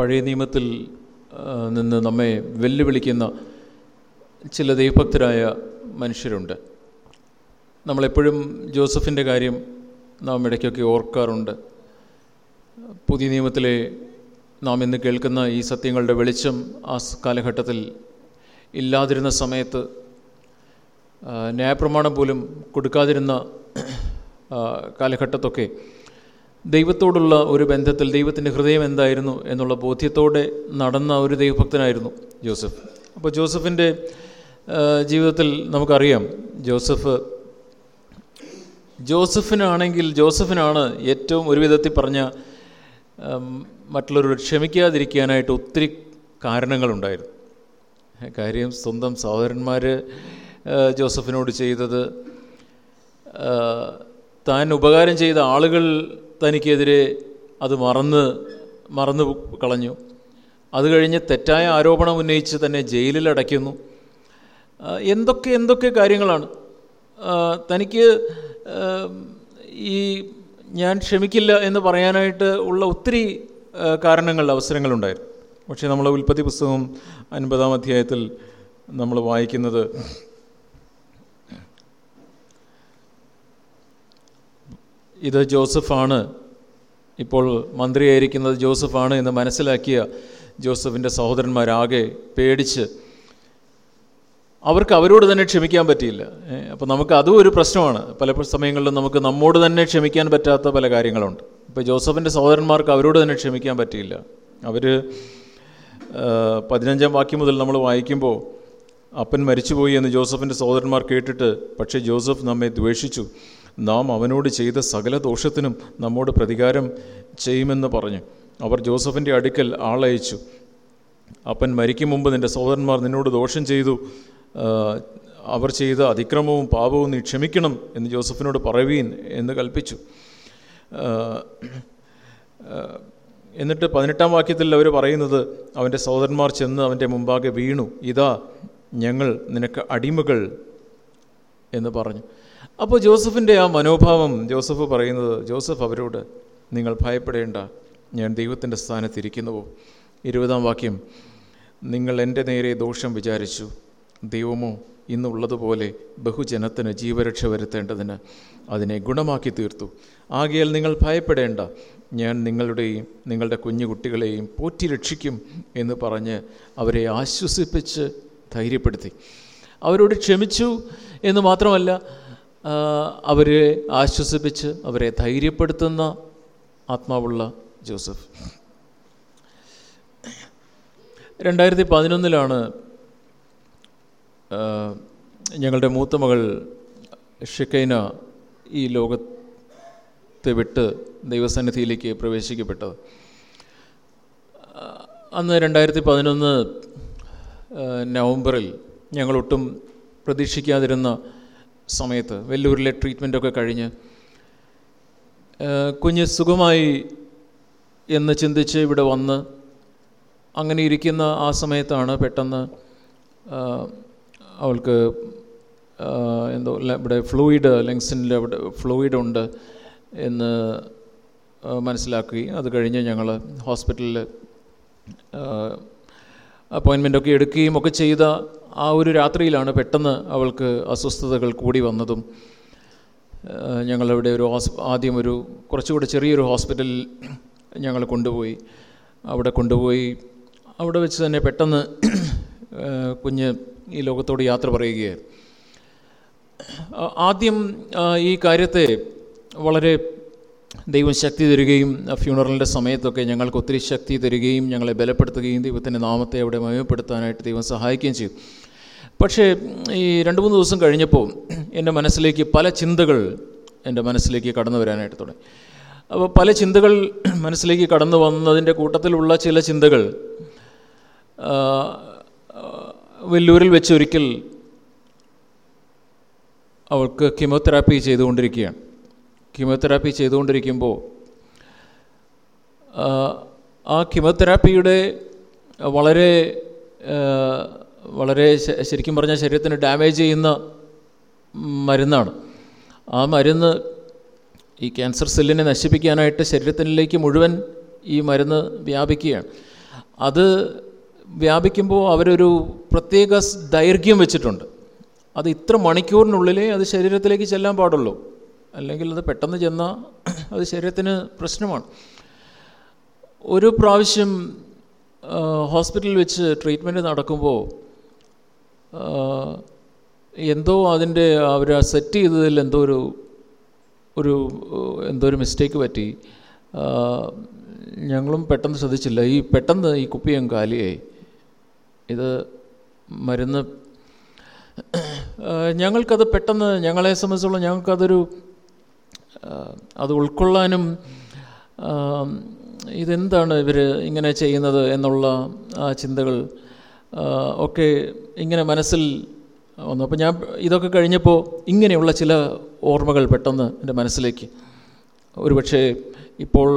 പഴയ നിയമത്തിൽ നിന്ന് നമ്മെ വെല്ലുവിളിക്കുന്ന ചില ദൈവഭക്തരായ മനുഷ്യരുണ്ട്. നമ്മളെപ്പോഴും ജോസഫിന്റെ കാര്യം നാം ഇടയ്ക്കൊക്കെ ഓർക്കാറുണ്ട്. പുതിയ നിയമത്തിലെ നാം ഇന്ന് കേൾക്കുന്ന ഈ സത്യങ്ങളുടെ വെളിച്ചം ആ കാലഘട്ടത്തിൽ ഇല്ലാതിരുന്ന സമയത്ത് ന്യായപ്രമാണം പോലും കൊടുക്കാതിരുന്ന കാലഘട്ടത്തൊക്കെ ദൈവത്തോടുള്ള ഒരു ബന്ധത്തിൽ ദൈവത്തിന്റെ ഹൃദയം എന്തായിരുന്നു എന്നുള്ള ബോധ്യത്തോടെ നടന്ന ഒരു ദൈവഭക്തനായിരുന്നു ജോസഫ്. അപ്പോൾ ജോസഫിന്റെ ജീവിതത്തിൽ നമുക്കറിയാം ജോസഫ് ജോസഫിനാണെങ്കിൽ ജോസഫിനാണ് ഏറ്റവും ഒരു വിധത്തിൽ പറഞ്ഞ മറ്റുള്ളവരോട് ക്ഷമിക്കാതിരിക്കാനായിട്ട് ഒത്തിരി കാരണങ്ങളുണ്ടായിരുന്നു. കാര്യം സ്വന്തം സഹോദരന്മാർ ജോസഫിനോട് ചെയ്തത് താൻ ഉപകാരം ചെയ്ത ആളുകൾ തനിക്കെതിരെ അത് മറന്ന് മറന്നു കളഞ്ഞു. അത് കഴിഞ്ഞ് തെറ്റായ ആരോപണം ഉന്നയിച്ച് തന്നെ ജയിലിൽ അടയ്ക്കുന്നു. എന്തൊക്കെ എന്തൊക്കെ കാര്യങ്ങളാണ്? തനിക്ക് ഈ ഞാൻ ക്ഷമിക്കില്ല എന്ന് പറയാനായിട്ട് ഉള്ള ഒത്തിരി കാരണങ്ങൾ അവസരങ്ങളുണ്ടായിരുന്നു. പക്ഷേ നമ്മൾ ഉൽപ്പത്തി പുസ്തകം അൻപതാം അധ്യായത്തിൽ നമ്മൾ വായിക്കുന്നത് ഇത് ജോസഫാണ്. ഇപ്പോൾ മന്ത്രിയായിരിക്കുന്നത് ജോസഫാണ് എന്ന് മനസ്സിലാക്കിയ ജോസഫിന്റെ സഹോദരന്മാരാകെ പേടിച്ച് അവർക്ക് അവരോട് തന്നെ ക്ഷമിക്കാൻ പറ്റിയില്ല. അപ്പോൾ നമുക്ക് അതും ഒരു പ്രശ്നമാണ്. പല സമയങ്ങളിലും നമുക്ക് നമ്മോട് തന്നെ ക്ഷമിക്കാൻ പറ്റാത്ത പല കാര്യങ്ങളുണ്ട്. ഇപ്പോൾ ജോസഫിന്റെ സഹോദരന്മാർക്ക് അവരോട് തന്നെ ക്ഷമിക്കാൻ പറ്റിയില്ല. അവർ പതിനഞ്ചാം വാക്യം മുതൽ നമ്മൾ വായിക്കുമ്പോൾ അപ്പൻ മരിച്ചുപോയി എന്ന് ജോസഫിന്റെ സഹോദരന്മാർ കേട്ടിട്ട് പക്ഷേ ജോസഫ് നമ്മെ ദ്വേഷിച്ചു. നാം അവനോട് ചെയ്ത സകല ദോഷത്തിനും നമ്മോട് പ്രതികാരം ചെയ്യുമെന്ന് പറഞ്ഞു. അവർ ജോസഫിന്റെ അടുക്കൽ ആളയച്ചു. അപ്പൻ മരിക്കും മുമ്പ് നിന്റെ സഹോദരന്മാർ നിന്നോട് ദോഷം ചെയ്തു. അവർ ചെയ്ത അതിക്രമവും പാപവും നീ ക്ഷമിക്കണം എന്ന് ജോസഫിനോട് പറയുവീൻ എന്ന് കൽപ്പിച്ചു. എന്നിട്ട് പതിനെട്ടാം വാക്യത്തിൽ അവർ പറയുന്നത് അവന്റെ സഹോദരന്മാർ ചെന്ന് അവന്റെ മുമ്പാകെ വീണു. ഇതാ ഞങ്ങൾ നിനക്ക് അടിമകൾ എന്ന് പറഞ്ഞു. അപ്പോൾ ജോസഫിന്റെ ആ മനോഭാവം ജോസഫ് പറയുന്നത് ജോസഫ് അവരോട് നിങ്ങൾ ഭയപ്പെടേണ്ട. ഞാൻ ദൈവത്തിന്റെ സ്ഥാനത്തിരിക്കുന്നുവോ ഇരുപതാം വാക്യം നിങ്ങൾ എന്റെ നേരെ ദോഷം വിചാരിച്ചു. ദൈവമോ ഇന്നുള്ളതുപോലെ ബഹുജനത്തിന് ജീവരക്ഷ വരുത്തേണ്ടതിന് അതിനെ ഗുണമാക്കി തീർത്തു. ആകയാൽ നിങ്ങൾ ഭയപ്പെടേണ്ട. ഞാൻ നിങ്ങളുടെയും നിങ്ങളുടെ കുഞ്ഞു കുട്ടികളെയും പോറ്റി രക്ഷിക്കും എന്ന് പറഞ്ഞ് അവരെ ആശ്വസിപ്പിച്ച് ധൈര്യപ്പെടുത്തി. അവരോട് ക്ഷമിച്ചു എന്ന് മാത്രമല്ല അവരെ ആശ്വസിപ്പിച്ച് അവരെ ധൈര്യപ്പെടുത്തുന്ന ആത്മാവുള്ള ജോസഫ്. രണ്ടായിരത്തി പതിനൊന്നിലാണ് ഞങ്ങളുടെ മൂത്ത മകൾ ഷിക്കൈന ഈ ലോകത്തെ വിട്ട് ദൈവസന്നിധിയിലേക്ക് പ്രവേശിക്കപ്പെട്ടത്. അന്ന് രണ്ടായിരത്തി പതിനൊന്ന് നവംബറിൽ ഞങ്ങളൊട്ടും പ്രതീക്ഷിക്കാതിരുന്ന സമയത്ത് വെല്ലൂരിലെ ട്രീറ്റ്മെന്റൊക്കെ കഴിഞ്ഞ് കുഞ്ഞ് സുഖമായി എന്ന് ചിന്തിച്ച് ഇവിടെ വന്ന് അങ്ങനെ ഇരിക്കുന്ന ആ സമയത്താണ് പെട്ടെന്ന് അവൾക്ക് എന്തോ ഇവിടെ ഫ്ലൂയിഡ് ലങ്സിന്റെ അവിടെ ഫ്ലൂയിഡ് ഉണ്ട് എന്ന് മനസ്സിലാക്കി അത് കഴിഞ്ഞ് ഞങ്ങൾ ഹോസ്പിറ്റലിൽ അപ്പോയിൻമെന്റൊക്കെ എടുക്കുകയും ഒക്കെ ചെയ്ത ആ ഒരു രാത്രിയിലാണ് പെട്ടെന്ന് അവൾക്ക് അസ്വസ്ഥതകൾ കൂടി വന്നതും. ഞങ്ങളവിടെ ഒരു ഹോസ് ആദ്യം ഒരു കുറച്ചുകൂടെ ചെറിയൊരു ഹോസ്പിറ്റലിൽ ഞങ്ങൾ കൊണ്ടുപോയി. അവിടെ കൊണ്ടുപോയി. അവിടെ വെച്ച് തന്നെ പെട്ടെന്ന് കുഞ്ഞ് ഈ ലോകത്തോട് യാത്ര പറയുകയായിരുന്നു. ആദ്യം ഈ കാര്യത്തെ വളരെ ദൈവം ശക്തി തരികയും ഫ്യൂണറലിന്റെ സമയത്തൊക്കെ ഞങ്ങൾക്ക് ഒത്തിരി ശക്തി തരികയും ഞങ്ങളെ ബലപ്പെടുത്തുകയും ദൈവത്തിന്റെ നാമത്തെ അവിടെ മയപ്പെടുത്താനായിട്ട് ദൈവം സഹായിക്കുകയും ചെയ്തു. പക്ഷേ ഈ രണ്ട് മൂന്ന് ദിവസം കഴിഞ്ഞപ്പോൾ എന്റെ മനസ്സിലേക്ക് പല ചിന്തകൾ എന്റെ മനസ്സിലേക്ക് കടന്നു വരാനായിട്ട് തുടങ്ങി. അപ്പോൾ പല ചിന്തകൾ മനസ്സിലേക്ക് കടന്നു വന്നതിന്റെ കൂട്ടത്തിലുള്ള ചില ചിന്തകൾ വെല്ലൂരിൽ വെച്ചൊരിക്കൽ അവൾക്ക് കീമോതെറാപ്പി ചെയ്തുകൊണ്ടിരിക്കുകയാണ്. കീമോതെറാപ്പി ചെയ്തുകൊണ്ടിരിക്കുമ്പോൾ ആ, കീമോതെറാപ്പിയുടെ വളരെ വളരെ ശരിക്കും പറഞ്ഞാൽ ശരീരത്തിന് ഡാമേജ് ചെയ്യുന്ന മരുന്നാണ്. ആ മരുന്ന് ഈ ക്യാൻസർ സെല്ലിനെ നശിപ്പിക്കാനായിട്ട് ശരീരത്തിലേക്ക് മുഴുവൻ ഈ മരുന്ന് വ്യാപിക്കുകയാണ്. അത് വ്യാപിക്കുമ്പോൾ അവരൊരു പ്രത്യേക ദൈർഘ്യം വെച്ചിട്ടുണ്ട്. അത് ഇത്ര മണിക്കൂറിനുള്ളിലേ അത് ശരീരത്തിലേക്ക് ചെല്ലാൻ പാടുള്ളൂ. അല്ലെങ്കിൽ അത് പെട്ടെന്ന് ചെന്നാൽ അത് ശരീരത്തിന് പ്രശ്നമാണ്. ഒരു പ്രാവശ്യം ഹോസ്പിറ്റലിൽ വെച്ച് ട്രീറ്റ്മെന്റ് നടക്കുമ്പോൾ എന്തോ അതിന്റെ അവർ സെറ്റ് ചെയ്തതിൽ എന്തോ ഒരു ഒരു എന്തോ ഒരു മിസ്റ്റേക്ക് പറ്റി. ഞങ്ങളും പെട്ടെന്ന് ശ്രദ്ധിച്ചില്ല. ഈ പെട്ടെന്ന് ഈ കുപ്പി അങ്ങ് കാലിയായി. ഇത് മരുന്ന് ഞങ്ങൾക്കത് പെട്ടെന്ന് ഞങ്ങളെ സംബന്ധിച്ചോളം ഞങ്ങൾക്കതൊരു അത് ഉൾക്കൊള്ളാനും ഇതെന്താണ് ഇവർ ഇങ്ങനെ ചെയ്യുന്നത് എന്നുള്ള ആ ചിന്തകൾ ഒക്കെ ഇങ്ങനെ മനസ്സിൽ വന്നു. അപ്പോൾ ഞാൻ ഇതൊക്കെ കഴിഞ്ഞപ്പോൾ ഇങ്ങനെയുള്ള ചില ഓർമ്മകൾ പെട്ടെന്ന് എന്റെ മനസ്സിലേക്ക്. ഒരുപക്ഷെ ഇപ്പോൾ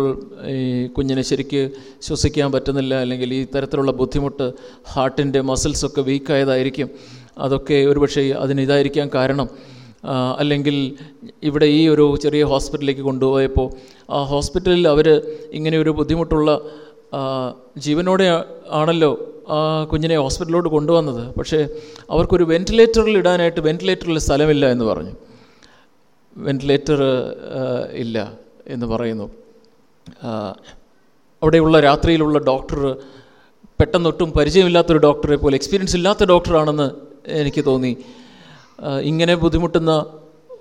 ഈ കുഞ്ഞിനെ ശരിക്ക് ശ്വസിക്കാൻ പറ്റുന്നില്ല അല്ലെങ്കിൽ ഈ തരത്തിലുള്ള ബുദ്ധിമുട്ട് ഹാർട്ടിന്റെ മസിൽസൊക്കെ വീക്കായതായിരിക്കും. അതൊക്കെ ഒരുപക്ഷെ അതിന് ഇതായിരിക്കാൻ കാരണം. അല്ലെങ്കിൽ ഇവിടെ ഈ ഒരു ചെറിയ ഹോസ്പിറ്റലിലേക്ക് കൊണ്ടുപോയപ്പോൾ ആ ഹോസ്പിറ്റലിൽ അവർ ഇങ്ങനെ ഒരു ബുദ്ധിമുട്ടുള്ള ജീവനോടെ ആണല്ലോ ആ കുഞ്ഞിനെ ഹോസ്പിറ്റലിലോട്ട് കൊണ്ടുവന്നത്. പക്ഷേ അവർക്കൊരു വെന്റിലേറ്ററിൽ ഇടാനായിട്ട് വെന്റിലേറ്ററിൽ സ്ഥലമില്ല എന്ന് പറഞ്ഞു. വെന്റിലേറ്റർ ഇല്ല എന്ന് പറയുന്നു. അവിടെയുള്ള രാത്രിയിലുള്ള ഡോക്ടർ പെട്ടെന്നൊട്ടും പരിചയമില്ലാത്തൊരു ഡോക്ടറെ പോലെ എക്സ്പീരിയൻസ് ഇല്ലാത്ത ഡോക്ടറാണെന്ന് എനിക്ക് തോന്നി. ഇങ്ങനെ ബുദ്ധിമുട്ടുന്ന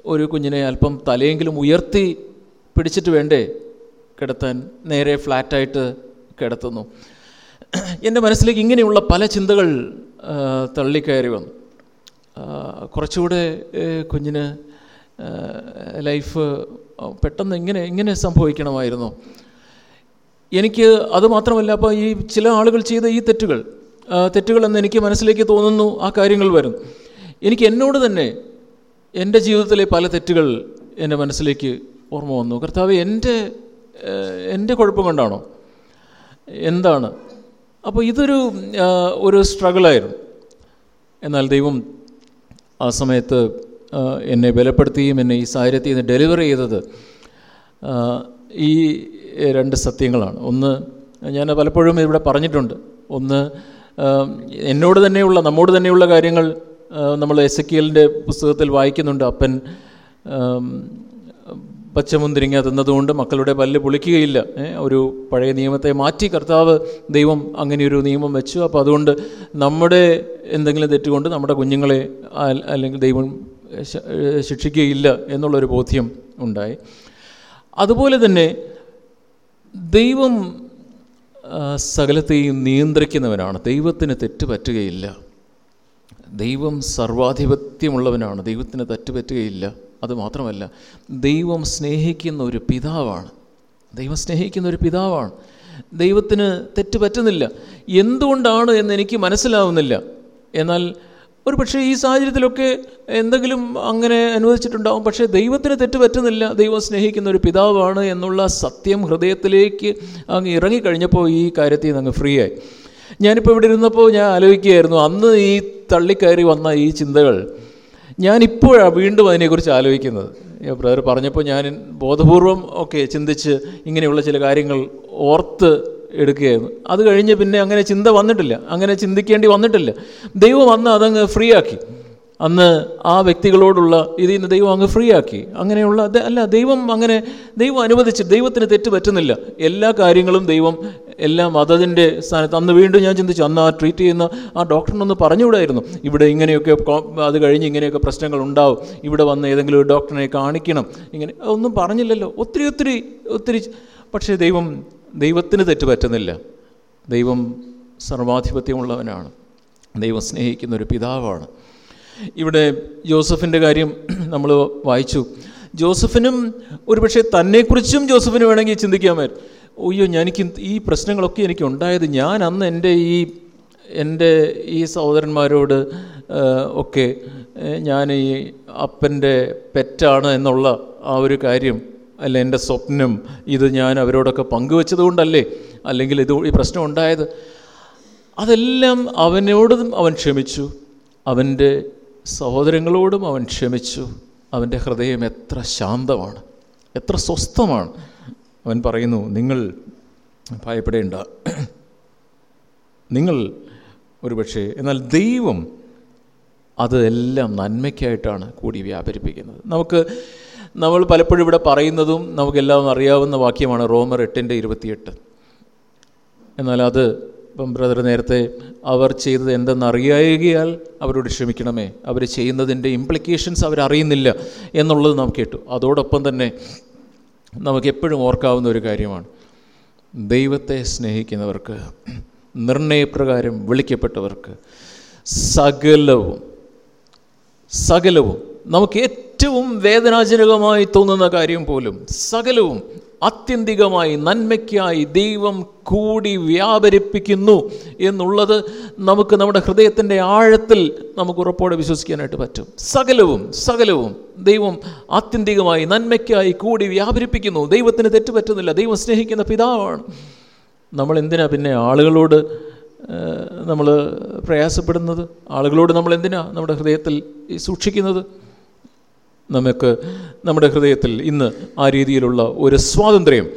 ഒരു കുഞ്ഞിനെ അല്പം തലയെങ്കിലും ഉയർത്തി പിടിച്ചിട്ട് വേണ്ടേ? കിടത്താൻ നേരെ ഫ്ലാറ്റായിട്ട് കിടത്തുന്നു. എന്റെ മനസ്സിലേക്ക് ഇങ്ങനെയുള്ള പല ചിന്തകൾ തള്ളിക്കയറി വന്നു. കുറച്ചുകൂടെ കുഞ്ഞിന് ലൈഫ് പെട്ടെന്ന് ഇങ്ങനെ ഇങ്ങനെ സംഭവിക്കണമായിരുന്നു? എനിക്ക് അത് മാത്രമല്ല അപ്പോൾ ഈ ചില ആളുകൾ ചെയ്ത ഈ തെറ്റുകൾ തെറ്റുകളെന്ന് എനിക്ക് മനസ്സിലേക്ക് തോന്നുന്നു ആ കാര്യങ്ങൾ വരും എനിക്ക് എന്നോട് തന്നെ എന്റെ ജീവിതത്തിലെ പല തെറ്റുകൾ എന്റെ മനസ്സിലേക്ക് ഓർമ്മ വന്നു. കർത്താവ് എന്റെ എന്റെ കുഴപ്പം കൊണ്ടാണോ? എന്താണ്? അപ്പോൾ ഇതൊരു ഒരു സ്ട്രഗിളായിരുന്നു. എന്നാൽ ദൈവം ആ സമയത്ത് എന്നെ ബലപ്പെടുത്തുകയും എന്നെ ഈ സാഹചര്യത്തിൽ നിന്ന് ഡെലിവർ ചെയ്തത് ഈ രണ്ട് സത്യങ്ങളാണ്. ഒന്ന് ഞാൻ പലപ്പോഴും ഇവിടെ പറഞ്ഞിട്ടുണ്ട്. ഒന്ന് എന്നോട് തന്നെയുള്ള നമ്മോട് തന്നെയുള്ള കാര്യങ്ങൾ നമ്മൾ എസ് എ പുസ്തകത്തിൽ വായിക്കുന്നുണ്ട് അപ്പൻ പച്ചമുന്തിരിങ്ങ തിന്നതുകൊണ്ട് മക്കളുടെ പല്ല് പൊളിക്കുകയില്ല. ഒരു പഴയ നിയമത്തെ മാറ്റി കർത്താവ് ദൈവം അങ്ങനെയൊരു നിയമം വെച്ചു. അപ്പോൾ അതുകൊണ്ട് നമ്മുടെ എന്തെങ്കിലും തെറ്റുകൊണ്ട് നമ്മുടെ കുഞ്ഞുങ്ങളെ അല്ലെങ്കിൽ ദൈവം ശിക്ഷിക്കുകയില്ല എന്നുള്ളൊരു ബോധ്യം ഉണ്ടായി. അതുപോലെ തന്നെ ദൈവം സകലത്തെയും നിയന്ത്രിക്കുന്നവനാണ്. ദൈവത്തിന് തെറ്റ് പറ്റുകയില്ല. ദൈവം സർവാധിപത്യമുള്ളവനാണ് ദൈവത്തിന് തെറ്റുപറ്റുകയില്ല അത് മാത്രമല്ല ദൈവം സ്നേഹിക്കുന്ന ഒരു പിതാവാണ്. ദൈവം സ്നേഹിക്കുന്ന ഒരു പിതാവാണ്. ദൈവത്തിന് തെറ്റ് പറ്റുന്നില്ല എന്തുകൊണ്ടാണ് എന്ന് എനിക്ക് മനസ്സിലാവുന്നില്ല. എന്നാൽ ഒരു പക്ഷേ ഈ സാഹചര്യത്തിലൊക്കെ എന്തെങ്കിലും അങ്ങനെ അനുവദിച്ചിട്ടുണ്ടാവും. പക്ഷേ ദൈവത്തിന് തെറ്റ് പറ്റുന്നില്ല ദൈവം സ്നേഹിക്കുന്ന ഒരു പിതാവാണ് എന്നുള്ള സത്യം ഹൃദയത്തിലേക്ക് അങ്ങ് ഇറങ്ങിക്കഴിഞ്ഞപ്പോൾ ഈ കാര്യത്തിൽ നിന്ന് അങ്ങ് ഫ്രീ ആയി ഞാനിപ്പോൾ ഇവിടെ ഇരുന്നപ്പോൾ ഞാൻ ആലോചിക്കുകയായിരുന്നു അന്ന് ഈ തള്ളിക്കയറി വന്ന ഈ ചിന്തകൾ ഞാനിപ്പോഴാണ് വീണ്ടും അതിനെക്കുറിച്ച് ആലോചിക്കുന്നത്. ബ്രദർ പറഞ്ഞപ്പോൾ ഞാൻ ബോധപൂർവം ഒക്കെ ചിന്തിച്ച് ഇങ്ങനെയുള്ള ചില കാര്യങ്ങൾ ഓർത്ത് എടുക്കുകയായിരുന്നു. അത് കഴിഞ്ഞ് പിന്നെ അങ്ങനെ ചിന്ത വന്നിട്ടില്ല അങ്ങനെ ചിന്തിക്കേണ്ടി വന്നിട്ടില്ല. ദൈവം അന്ന് അതങ്ങ് ഫ്രീ ആക്കി. അന്ന് ആ വ്യക്തികളോടുള്ള ഇതിൽ നിന്ന് ദൈവം അങ്ങ് ഫ്രീ ആക്കി. അങ്ങനെയുള്ള അല്ല ദൈവം അങ്ങനെ ദൈവം അനുവദിച്ച് ദൈവത്തിന് തെറ്റ് പറ്റുന്നില്ല. എല്ലാ കാര്യങ്ങളും ദൈവം എല്ലാം അതതിന്റെ സ്ഥാനത്ത്. അന്ന് വീണ്ടും ഞാൻ ചിന്തിച്ചു അന്ന് ആ ട്രീറ്റ് ചെയ്യുന്ന ആ ഡോക്ടറിനൊന്ന് പറഞ്ഞുകൂടായിരുന്നു. ഇവിടെ ഇങ്ങനെയൊക്കെ അത് കഴിഞ്ഞ് ഇങ്ങനെയൊക്കെ പ്രശ്നങ്ങൾ ഉണ്ടാവും. ഇവിടെ വന്ന് ഏതെങ്കിലും ഒരു ഡോക്ടറിനെ കാണിക്കണം. ഇങ്ങനെ ഒന്നും പറഞ്ഞില്ലല്ലോ. ഒത്തിരി ഒത്തിരി ഒത്തിരി. പക്ഷേ ദൈവം ദൈവത്തിന് തെറ്റ് പറ്റുന്നില്ല. ദൈവം സർവാധിപത്യമുള്ളവനാണ്. ദൈവം സ്നേഹിക്കുന്ന ഒരു പിതാവാണ്. ഇവിടെ ജോസഫിന്റെ കാര്യം നമ്മൾ വായിച്ചു. ജോസഫിനും ഒരുപക്ഷെ തന്നെക്കുറിച്ചും ജോസഫിന് വേണമെങ്കിൽ ചിന്തിക്കാമായിരുന്നു. അയ്യോ എനിക്ക് ഈ പ്രശ്നങ്ങളൊക്കെ എനിക്ക് ഉണ്ടായത് ഞാൻ അന്ന് എന്റെ ഈ എന്റെ ഈ സഹോദരന്മാരോട് ഒക്കെ ഞാൻ ഈ അപ്പന്റെ പെറ്റാണ് എന്നുള്ള ആ ഒരു കാര്യം അല്ല എന്റെ സ്വപ്നം ഇത് ഞാൻ അവരോടൊക്കെ പങ്കുവെച്ചത് കൊണ്ടല്ലേ അല്ലെങ്കിൽ ഇത് ഈ പ്രശ്നം ഉണ്ടായത്? അതെല്ലാം അവനോടും അവൻ ക്ഷമിച്ചു. അവന്റെ സഹോദരങ്ങളോടും അവൻ ക്ഷമിച്ചു. അവന്റെ ഹൃദയം എത്ര ശാന്തമാണ് എത്ര സ്വസ്ഥമാണ്. അവൻ പറയുന്നു നിങ്ങൾ ഭയപ്പെടേണ്ട. നിങ്ങൾ ഒരുപക്ഷെ എന്നാൽ ദൈവം അതെല്ലാം നന്മയ്ക്കായിട്ടാണ് കൂടി വ്യാപരിപ്പിക്കുന്നത്. നമുക്ക് നമ്മൾ പലപ്പോഴും ഇവിടെ പറയുന്നതും നമുക്കെല്ലാം അറിയാവുന്ന വാക്യമാണ് റോമർ എട്ടിന്റെ ഇരുപത്തിയെട്ട്. എന്നാൽ അത് ഇപ്പം ബ്രദർ നേരത്തെ അവർ ചെയ്തത് എന്തെന്നറിയായികയാൽ അവരോട് ക്ഷമിക്കണമേ. അവർ ചെയ്യുന്നതിന്റെ ഇംപ്ലിക്കേഷൻസ് അവരറിയുന്നില്ല എന്നുള്ളത് നാം കേട്ടു. അതോടൊപ്പം തന്നെ നമുക്ക് എപ്പോഴും ഓർക്കാവുന്ന ഒരു കാര്യമാണ്. ദൈവത്തെ സ്നേഹിക്കുന്നവർക്ക് നിർണയപ്രകാരം വിളിക്കപ്പെട്ടവർക്ക് സകലവും സകലവും നമുക്ക് ഏറ്റവും വേദനാജനകമായി തോന്നുന്ന കാര്യം പോലും സകലവും ആത്യന്തികമായി നന്മയ്ക്കായി ദൈവം കൂടി വ്യാപരിപ്പിക്കുന്നു എന്നുള്ളത് നമുക്ക് നമ്മുടെ ഹൃദയത്തിന്റെ ആഴത്തിൽ നമുക്ക് ഉറപ്പോടെ വിശ്വസിക്കാനായിട്ട് പറ്റും. സകലവും സകലവും ദൈവം ആത്യന്തികമായി നന്മയ്ക്കായി കൂടി വ്യാപരിപ്പിക്കുന്നു. ദൈവത്തിന് തെറ്റുപറ്റുന്നില്ല ദൈവം സ്നേഹിക്കുന്ന പിതാവാണ്. നമ്മൾ എന്തിനാ പിന്നെ ആളുകളോട് നമ്മൾ പ്രയാസപ്പെടുന്നത്? ആളുകളോട് നമ്മൾ എന്തിനാ നമ്മുടെ ഹൃദയത്തിൽ സൂക്ഷിക്കുന്നത്? നമുക്ക് നമ്മുടെ ഹൃദയത്തിൽ ഇന്ന് ആ രീതിയിലുള്ള ഒരു സ്വാതന്ത്ര്യം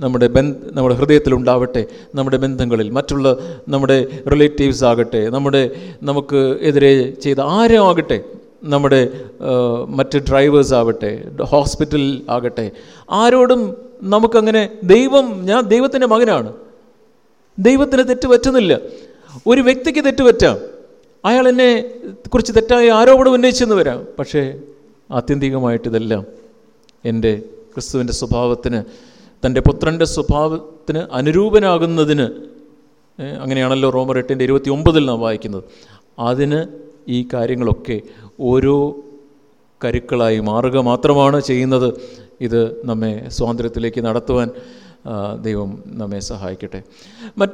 നമ്മുടെ ബന് നമ്മുടെ ഹൃദയത്തിലുണ്ടാവട്ടെ നമ്മുടെ ബന്ധങ്ങളിൽ മറ്റുള്ള നമ്മുടെ റിലേറ്റീവ്സ് ആകട്ടെ നമ്മുടെ നമുക്ക് എതിരെ ചെയ്ത ആരും ആകട്ടെ നമ്മുടെ മറ്റ് ഡ്രൈവേഴ്സ് ആവട്ടെ ഹോസ്പിറ്റൽ ആകട്ടെ ആരോടും നമുക്കങ്ങനെ ദൈവം ഞാൻ ദൈവത്തിന്റെ മകനാണ്. ദൈവത്തിന് തെറ്റ് പറ്റുന്നില്ല. ഒരു വ്യക്തിക്ക് തെറ്റ് പറ്റാം. അയാൾ എന്നെ കുറിച്ച് തെറ്റായ ആരോപണം ഉന്നയിച്ചെന്ന് വരാം. പക്ഷേ ആത്യന്തികമായിട്ട് ഇതെല്ലാം എന്റെ ക്രിസ്തുവിന്റെ സ്വഭാവത്തിന് തന്റെ പുത്രന്റെ സ്വഭാവത്തിന് അനുരൂപനാകുന്നതിന് അങ്ങനെയാണല്ലോ റോമർ എട്ടിന്റെ ഇരുപത്തി ഒമ്പതിൽ നാം വായിക്കുന്നത്. അതിന് ഈ കാര്യങ്ങളൊക്കെ ഓരോ കരുക്കളായി മാറുക മാത്രമാണ് ചെയ്യുന്നത്. ഇത് നമ്മെ സ്വാതന്ത്ര്യത്തിലേക്ക് നടത്തുവാൻ ദൈവം നമ്മെ സഹായിക്കട്ടെ. മറ്റ്